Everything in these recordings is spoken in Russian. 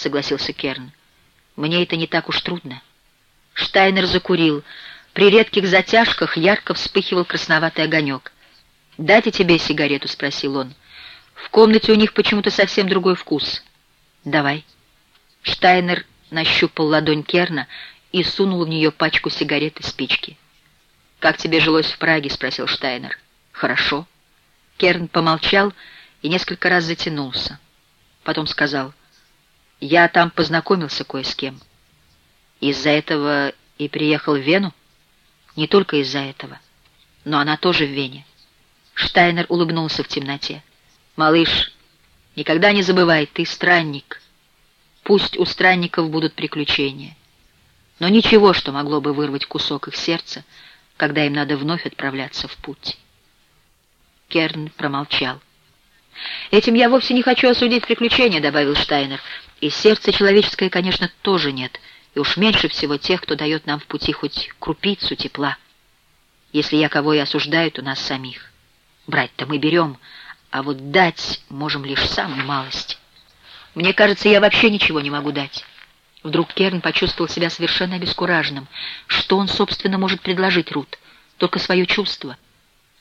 согласился Керн. «Мне это не так уж трудно». Штайнер закурил. При редких затяжках ярко вспыхивал красноватый огонек. «Дайте тебе сигарету?» — спросил он. «В комнате у них почему-то совсем другой вкус». «Давай». Штайнер нащупал ладонь Керна и сунул в нее пачку сигарет и спички. «Как тебе жилось в Праге?» — спросил Штайнер. «Хорошо». Керн помолчал и несколько раз затянулся. Потом сказал, «Я там познакомился кое с кем. Из-за этого и приехал в Вену? Не только из-за этого, но она тоже в Вене». Штайнер улыбнулся в темноте. «Малыш, никогда не забывай, ты странник. Пусть у странников будут приключения. Но ничего, что могло бы вырвать кусок их сердца, когда им надо вновь отправляться в путь». Керн промолчал. «Этим я вовсе не хочу осудить приключения», — добавил Штайнер. «И сердце человеческое, конечно, тоже нет, и уж меньше всего тех, кто дает нам в пути хоть крупицу тепла. Если я кого и осуждаю, то нас самих. Брать-то мы берем, а вот дать можем лишь самую малость. Мне кажется, я вообще ничего не могу дать». Вдруг Керн почувствовал себя совершенно обескураженным. Что он, собственно, может предложить Рут? Только свое чувство.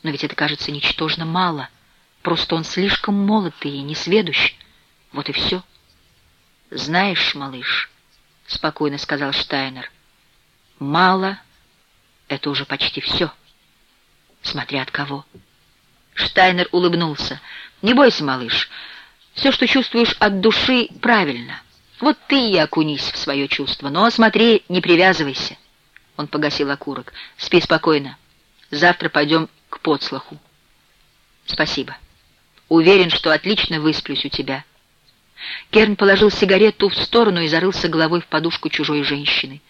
Но ведь это кажется ничтожно мало — Просто он слишком молод и несведущ. Вот и все. «Знаешь, малыш», — спокойно сказал Штайнер, — «мало — это уже почти все, смотря от кого». Штайнер улыбнулся. «Не бойся, малыш, все, что чувствуешь от души, правильно. Вот ты и окунись в свое чувство, но смотри, не привязывайся». Он погасил окурок. «Спи спокойно. Завтра пойдем к подслуху». «Спасибо». Уверен, что отлично высплюсь у тебя». Керн положил сигарету в сторону и зарылся головой в подушку чужой женщины.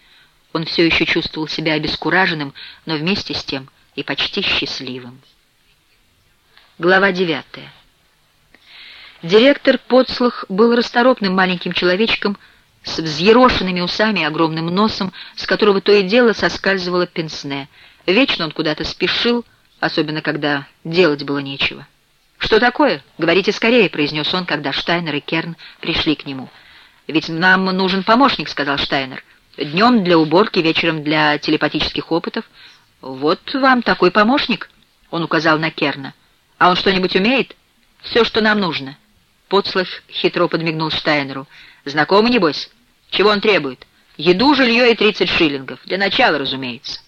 Он все еще чувствовал себя обескураженным, но вместе с тем и почти счастливым. Глава девятая. Директор Подслух был расторопным маленьким человечком с взъерошенными усами и огромным носом, с которого то и дело соскальзывало пенсне. Вечно он куда-то спешил, особенно когда делать было нечего. «Что такое? Говорите скорее», — произнес он, когда Штайнер и Керн пришли к нему. «Ведь нам нужен помощник», — сказал Штайнер. «Днем для уборки, вечером для телепатических опытов. Вот вам такой помощник», — он указал на Керна. «А он что-нибудь умеет?» «Все, что нам нужно». Подслых хитро подмигнул Штайнеру. «Знакомый, небось? Чего он требует? Еду, жилье и тридцать шиллингов. Для начала, разумеется».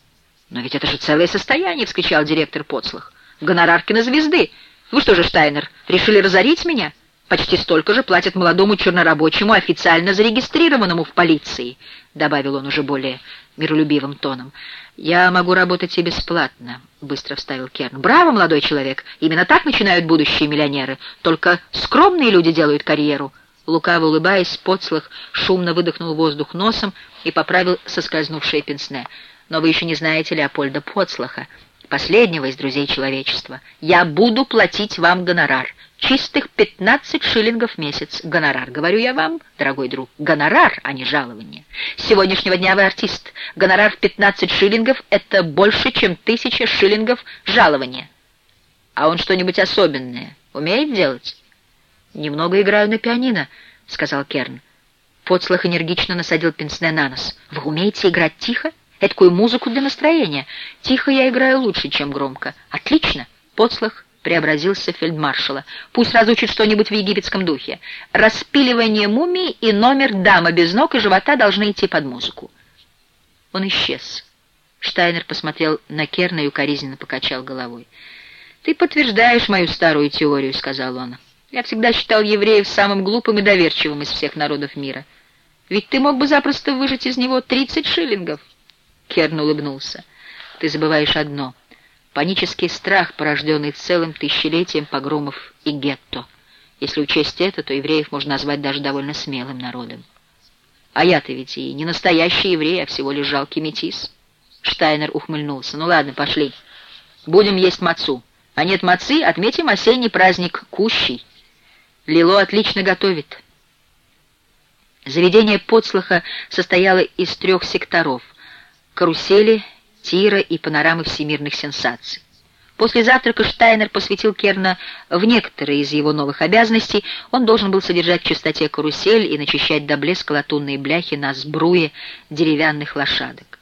«Но ведь это же целое состояние!» — вскричал директор Подслых. «Гонорар кинозвезды!» Вы что же, Штайнер, решили разорить меня? Почти столько же платят молодому чернорабочему, официально зарегистрированному в полиции, добавил он уже более миролюбивым тоном. «Я могу работать и бесплатно», — быстро вставил Керн. «Браво, молодой человек! Именно так начинают будущие миллионеры. Только скромные люди делают карьеру». Лукаво улыбаясь, Поцлах шумно выдохнул воздух носом и поправил соскользнувшее пенсне. «Но вы еще не знаете Леопольда Поцлаха последнего из друзей человечества. Я буду платить вам гонорар. Чистых 15 шиллингов в месяц. Гонорар, говорю я вам, дорогой друг. Гонорар, а не жалование. С сегодняшнего дня вы артист. Гонорар в 15 шиллингов — это больше, чем тысяча шиллингов жалования. А он что-нибудь особенное умеет делать? Немного играю на пианино, — сказал Керн. Подслах энергично насадил пенсне на нос. «Вы умеете играть тихо?» Эдакую музыку для настроения. Тихо я играю лучше, чем громко. Отлично. Подслах преобразился фельдмаршала. Пусть разучит что-нибудь в египетском духе. Распиливание мумии и номер «Дама без ног и живота» должны идти под музыку. Он исчез. Штайнер посмотрел на Керна и укоризненно покачал головой. «Ты подтверждаешь мою старую теорию», — сказал он. «Я всегда считал евреев самым глупым и доверчивым из всех народов мира. Ведь ты мог бы запросто выжать из него тридцать шиллингов». Керн улыбнулся. «Ты забываешь одно. Панический страх, порожденный целым тысячелетием погромов и гетто. Если учесть это, то евреев можно назвать даже довольно смелым народом. А я-то ведь и не настоящий еврей, а всего лишь жалкий метис». Штайнер ухмыльнулся. «Ну ладно, пошли. Будем есть мацу. А нет мацы, отметим осенний праздник Кущий. Лило отлично готовит». Заведение подслуха состояло из трех секторов карусели, тира и панорамы всемирных сенсаций. После завтрака Штайнер посвятил Керна в некоторые из его новых обязанностей. Он должен был содержать в чистоте карусель и начищать до блеска латунные бляхи на сбруе деревянных лошадок.